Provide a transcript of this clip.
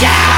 Yeah!